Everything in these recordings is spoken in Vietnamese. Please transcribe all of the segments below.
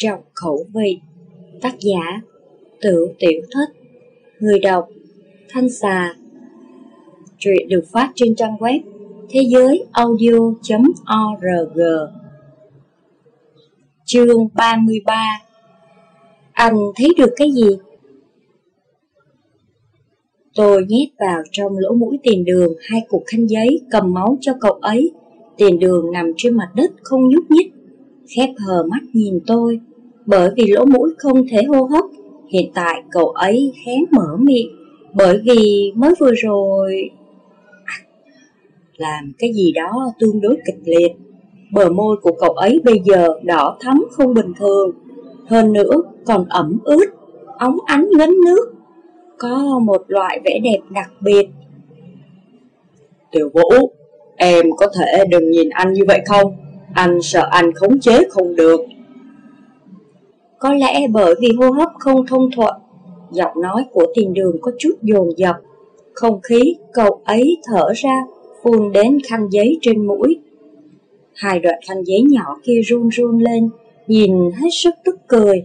trọng khẩu vị Tác giả Tự tiểu thích Người đọc Thanh xà Truyện được phát trên trang web thế giới audio.org Chương 33 Anh thấy được cái gì? Tôi nhét vào trong lỗ mũi tiền đường hai cục khăn giấy cầm máu cho cậu ấy. Tiền đường nằm trên mặt đất không nhúc nhích, khép hờ mắt nhìn tôi. Bởi vì lỗ mũi không thể hô hấp, hiện tại cậu ấy hé mở miệng. Bởi vì mới vừa rồi... À, làm cái gì đó tương đối kịch liệt. Bờ môi của cậu ấy bây giờ đỏ thắm không bình thường. Hơn nữa còn ẩm ướt, óng ánh ngấn nước có một loại vẻ đẹp đặc biệt. Tiểu Vũ, em có thể đừng nhìn anh như vậy không? Anh sợ anh khống chế không được. Có lẽ bởi vì hô hấp không thông thuận, giọng nói của tiền đường có chút dồn dập. Không khí cậu ấy thở ra, phun đến khăn giấy trên mũi. Hai đoạn khăn giấy nhỏ kia run run lên, nhìn hết sức tức cười.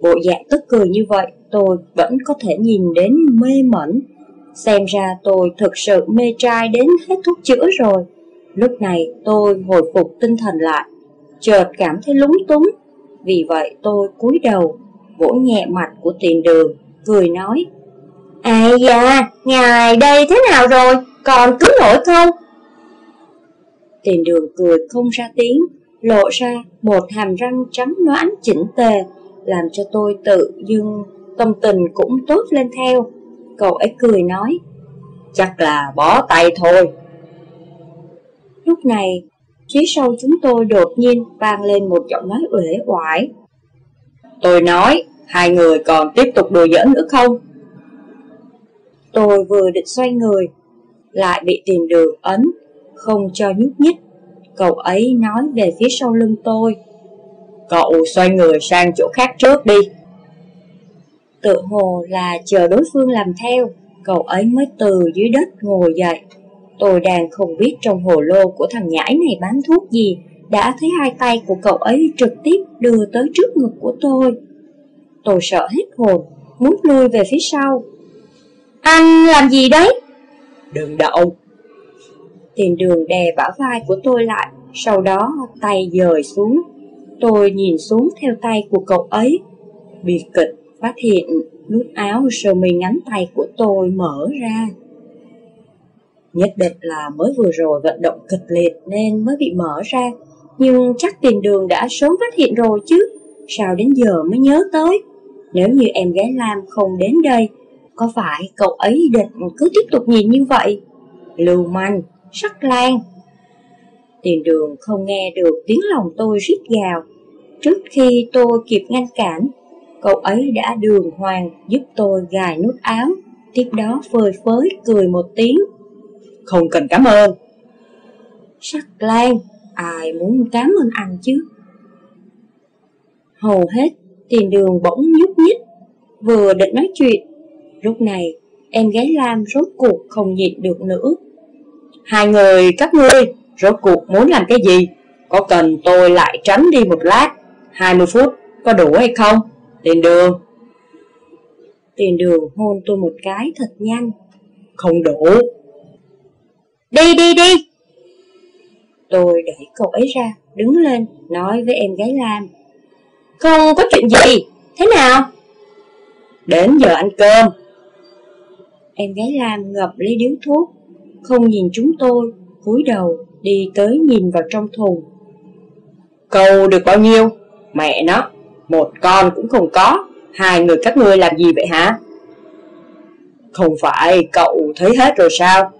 Bộ dạng tức cười như vậy tôi vẫn có thể nhìn đến mê mẩn. Xem ra tôi thực sự mê trai đến hết thuốc chữa rồi. Lúc này tôi hồi phục tinh thần lại, chợt cảm thấy lúng túng. Vì vậy tôi cúi đầu, vỗ nhẹ mặt của tiền đường, cười nói. ai da, ngài đây thế nào rồi, còn cứ nổi không? Tiền đường cười không ra tiếng, lộ ra một hàm răng trắng noãn chỉnh tề, làm cho tôi tự dưng tâm tình cũng tốt lên theo. Cậu ấy cười nói, chắc là bó tay thôi. Lúc này, phía sau chúng tôi đột nhiên vang lên một giọng nói uể oải. Tôi nói, hai người còn tiếp tục đùa giỡn nữa không? Tôi vừa định xoay người, lại bị tìm đường ấn, không cho nhúc nhích. Cậu ấy nói về phía sau lưng tôi. Cậu xoay người sang chỗ khác trước đi. Tự hồ là chờ đối phương làm theo, cậu ấy mới từ dưới đất ngồi dậy. Tôi đang không biết trong hồ lô của thằng nhãi này bán thuốc gì, đã thấy hai tay của cậu ấy trực tiếp đưa tới trước ngực của tôi. Tôi sợ hết hồn, muốn lui về phía sau. Anh làm gì đấy? Đừng động. Tiền đường đè bả vai của tôi lại, sau đó tay dời xuống. Tôi nhìn xuống theo tay của cậu ấy. Biệt kịch phát hiện nút áo sơ mi ngắn tay của tôi mở ra. Nhất định là mới vừa rồi vận động kịch liệt nên mới bị mở ra, nhưng chắc tiền đường đã sớm phát hiện rồi chứ, sao đến giờ mới nhớ tới. Nếu như em gái Lam không đến đây, có phải cậu ấy định cứ tiếp tục nhìn như vậy? Lưu manh, sắc lan. Tiền đường không nghe được tiếng lòng tôi rít gào. Trước khi tôi kịp ngăn cản, cậu ấy đã đường hoàng giúp tôi gài nút áo, tiếp đó phơi phới cười một tiếng. Không cần cảm ơn. Sắc lan, ai muốn cảm ơn anh chứ? Hầu hết, tiền đường bỗng nhúc nhích, vừa định nói chuyện. Lúc này, em gái Lam rốt cuộc không nhịn được nữa. Hai người, các ngươi, rốt cuộc muốn làm cái gì? Có cần tôi lại tránh đi một lát, 20 phút, có đủ hay không? Tiền đường Tiền đường hôn tôi một cái thật nhanh Không đủ Đi đi đi. Tôi đẩy cậu ấy ra, Đứng lên, nói với em gái Lam. Không có chuyện gì. Thế nào? Đến giờ ăn cơm. Em gái Lam ngập lấy điếu thuốc. Không nhìn chúng tôi, cúi đầu đi tới nhìn vào trong thùng. Cầu được bao nhiêu? Mẹ nó, một con cũng không có. Hai người các ngươi làm gì vậy hả? Không phải cậu thấy hết rồi sao?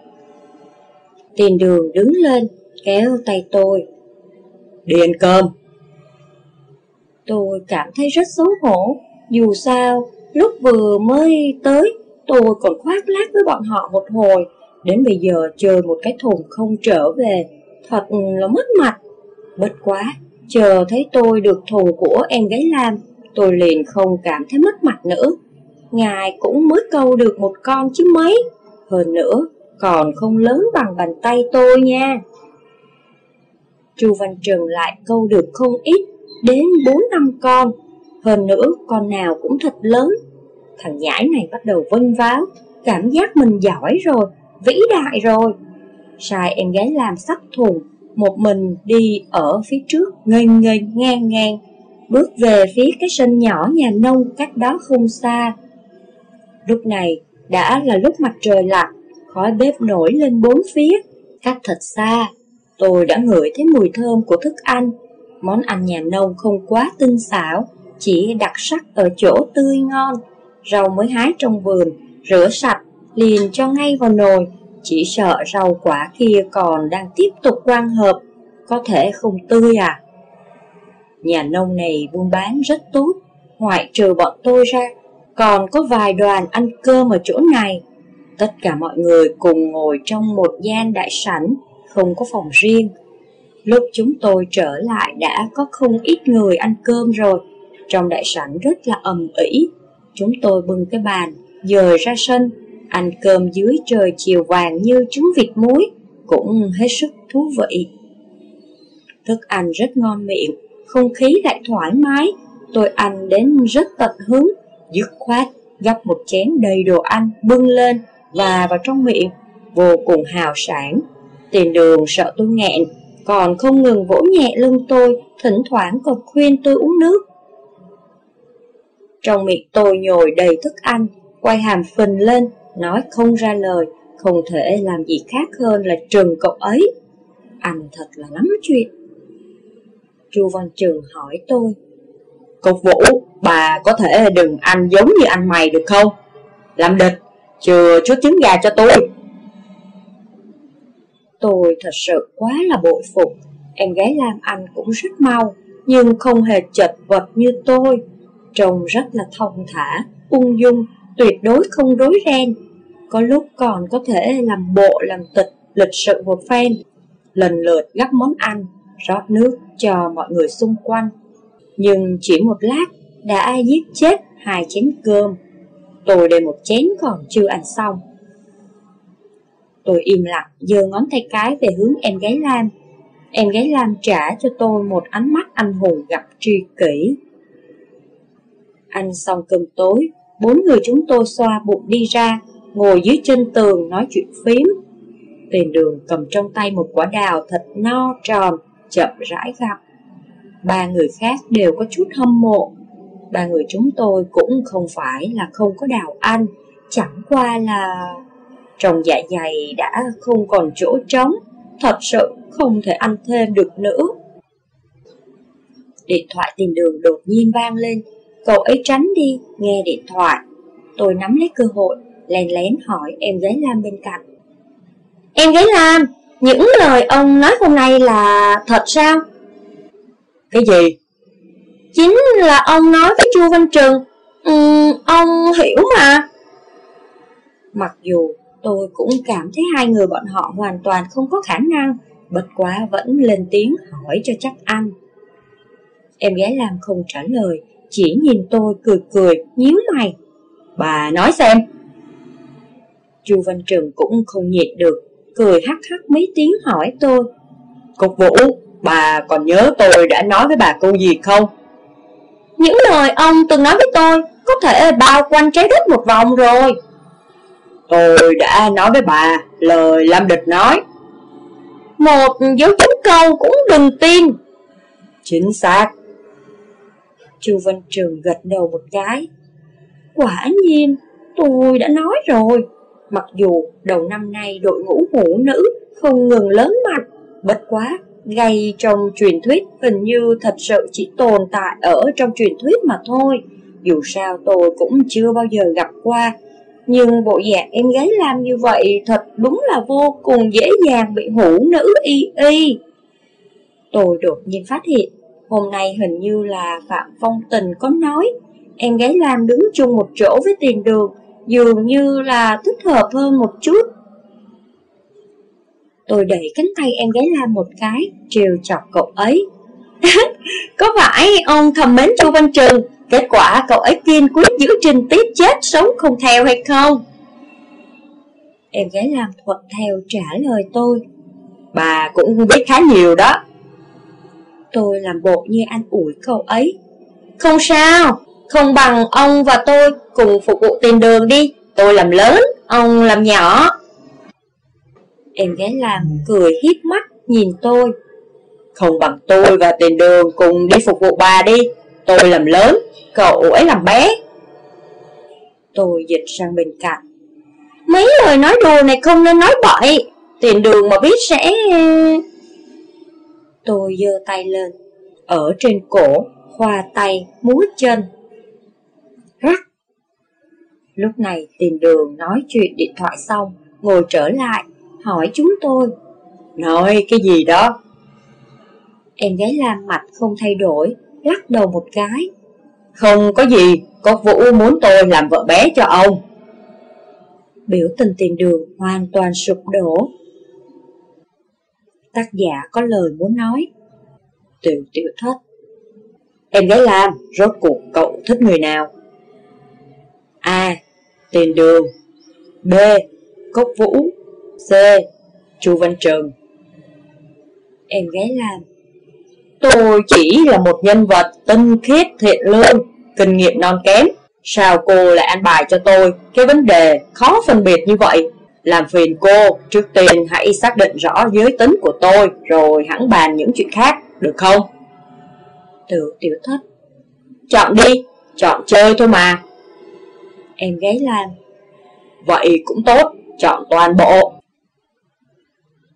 Tiền đường đứng lên Kéo tay tôi. Đi ăn cơm. Tôi cảm thấy rất xấu hổ. Dù sao Lúc vừa mới tới Tôi còn khoác lác với bọn họ một hồi. Đến bây giờ chơi một cái thùng không trở về Thật là mất mặt. Bất quá Chờ thấy tôi được thù của em gái Lam, tôi liền không cảm thấy mất mặt nữa. Ngài cũng mới câu được một con chứ mấy. Hơn nữa, còn không lớn bằng bàn tay tôi nha. Chu Văn Trừng lại câu được không ít, đến bốn năm con, hơn nữa con nào cũng thật lớn. Thằng nhãi này bắt đầu vân váo, cảm giác mình giỏi rồi, vĩ đại rồi. Sai em gái làm sắc thùng, một mình đi ở phía trước, nghênh nghênh ngang ngang, bước về phía cái sân nhỏ nhà nông cách đó không xa. Lúc này đã là lúc mặt trời lặn, khói bếp nổi lên bốn phía, cách thật xa. Tôi đã ngửi thấy mùi thơm của thức ăn. Món ăn nhà nông không quá tinh xảo, chỉ đặc sắc ở chỗ tươi ngon. Rau mới hái trong vườn, rửa sạch, liền cho ngay vào nồi. Chỉ sợ rau quả kia còn đang tiếp tục quan hợp, có thể không tươi à. Nhà nông này buôn bán rất tốt, ngoại trừ bọn tôi ra, còn có vài đoàn ăn cơm ở chỗ này. Tất cả mọi người cùng ngồi trong một gian đại sảnh, không có phòng riêng. Lúc chúng tôi trở lại đã có không ít người ăn cơm rồi, trong đại sảnh rất là ầm ĩ. Chúng tôi bưng cái bàn, dời ra sân, ăn cơm dưới trời chiều vàng như trứng vịt muối, cũng hết sức thú vị. Thức ăn rất ngon miệng, không khí lại thoải mái, tôi ăn đến rất tận hứng, dứt khoát, gắp một chén đầy đồ ăn bưng lên và vào trong miệng, vô cùng hào sản. Tiền đường sợ tôi nghẹn, còn không ngừng vỗ nhẹ lưng tôi, thỉnh thoảng còn khuyên tôi uống nước. Trong miệng tôi nhồi đầy thức ăn, quay hàm phình lên, nói không ra lời, không thể làm gì khác hơn là trừng cậu ấy. Anh thật là lắm chuyện. Chu Văn Trường hỏi tôi. cậu Vũ, bà có thể đừng ăn giống như anh mày được không? Làm địch, chưa chút trứng gà cho tôi. Tôi thật sự quá là bội phục. Em gái Lam anh cũng rất mau, nhưng không hề chật vật như tôi. Trông rất là thông thả, ung dung, tuyệt đối không rối ren. Có lúc còn có thể làm bộ làm tịch, lịch sự một phen. Lần lượt gắp món ăn, rót nước cho mọi người xung quanh. Nhưng chỉ một lát đã giết chết hai chén cơm. Tôi để một chén còn chưa ăn xong. Tôi im lặng, giơ ngón tay cái về hướng em gái Lam. Em gái Lam trả cho tôi một ánh mắt anh hùng gặp tri kỷ. Ăn xong cơm tối, bốn người chúng tôi xoa bụng đi ra, ngồi dưới chân tường nói chuyện phím. Tiền đường cầm trong tay một quả đào thật no tròn, chậm rãi gặp. Ba người khác đều có chút hâm mộ. Ba người chúng tôi cũng không phải là không có đào ăn, chẳng qua là... Trong dạ dày đã không còn chỗ trống, thật sự không thể ăn thêm được nữa. Điện thoại tìm đường đột nhiên vang lên, cậu ấy tránh đi, nghe điện thoại. Tôi nắm lấy cơ hội, lén lén hỏi em gái Lam bên cạnh. Em gái Lam, những lời ông nói hôm nay là thật sao? Cái gì? Chính là ông nói với Chu Văn Trừng. Ừ, ông hiểu mà. Mặc dù tôi cũng cảm thấy hai người bọn họ hoàn toàn không có khả năng, bất quá vẫn lên tiếng hỏi cho chắc ăn. Em gái làm không trả lời, chỉ nhìn tôi cười cười, nhíu mày. Bà nói xem. Chu Văn Trừng cũng không nhịn được, cười hắc hắc mấy tiếng hỏi tôi. Cục vũ, bà còn nhớ tôi đã nói với bà câu gì không? Những lời ông từng nói với tôi có thể bao quanh trái đất một vòng rồi. Tôi đã nói với bà lời Lâm Địch nói. Một dấu chấm câu cũng đừng tin. Chính xác. Chu Văn Trường gật đầu một cái. Quả nhiên, tôi đã nói rồi. Mặc dù đầu năm nay đội ngũ phụ nữ không ngừng lớn mạnh, bất quá gây trong truyền thuyết hình như thật sự chỉ tồn tại ở trong truyền thuyết mà thôi. Dù sao tôi cũng chưa bao giờ gặp qua, nhưng bộ dạng em gái làm như vậy thật đúng là vô cùng dễ dàng bị hủ nữ y y. Tôi đột nhiên phát hiện, hôm nay hình như là Phạm Phong Tình có nói, em gái làm đứng chung một chỗ với tiền đường, dường như là thích hợp hơn một chút. Tôi đẩy cánh tay em gái Lam một cái, trêu chọc cậu ấy. Có phải ông thầm mến Chu Văn Trường, kết quả cậu ấy kiên quyết giữ trình tiếp chết sống không theo hay không? Em gái Lam thuận theo trả lời tôi. Bà cũng biết khá nhiều đó. Tôi làm bộ như anh ủi cậu ấy. Không sao, không bằng ông và tôi cùng phục vụ tiền đường đi. Tôi làm lớn, ông làm nhỏ. Em gái làm cười hiếp mắt nhìn tôi. Không bằng tôi và tiền đường cùng đi phục vụ bà đi. Tôi làm lớn, cậu ấy làm bé. Tôi dịch sang bên cạnh. Mấy lời nói đùa này không nên nói bậy. Tiền đường mà biết sẽ... Tôi giơ tay lên. Ở trên cổ, khoa tay, múa chân. Rắc. Lúc này tiền đường nói chuyện điện thoại xong, ngồi trở lại, hỏi chúng tôi. Nói cái gì đó? Em gái làm mặt không thay đổi, lắc đầu một cái. Không có gì, có Vũ muốn tôi làm vợ bé cho ông. Biểu tình tiền đường hoàn toàn sụp đổ. Tác giả có lời muốn nói. Tiểu tiểu thất. Em gái làm, rốt cuộc cậu thích người nào? A. Tiền đường B. Cốc Vũ C. Chu Văn Trừng Em gái làm Tôi chỉ là một nhân vật tinh khiết thiện lương, kinh nghiệm non kém. Sao cô lại an bài cho tôi cái vấn đề khó phân biệt như vậy? Làm phiền cô, trước tiên hãy xác định rõ giới tính của tôi, rồi hẳn bàn những chuyện khác, được không? Tự tiểu thất Chọn đi, chọn chơi thôi mà. Em gái làm Vậy cũng tốt, chọn toàn bộ.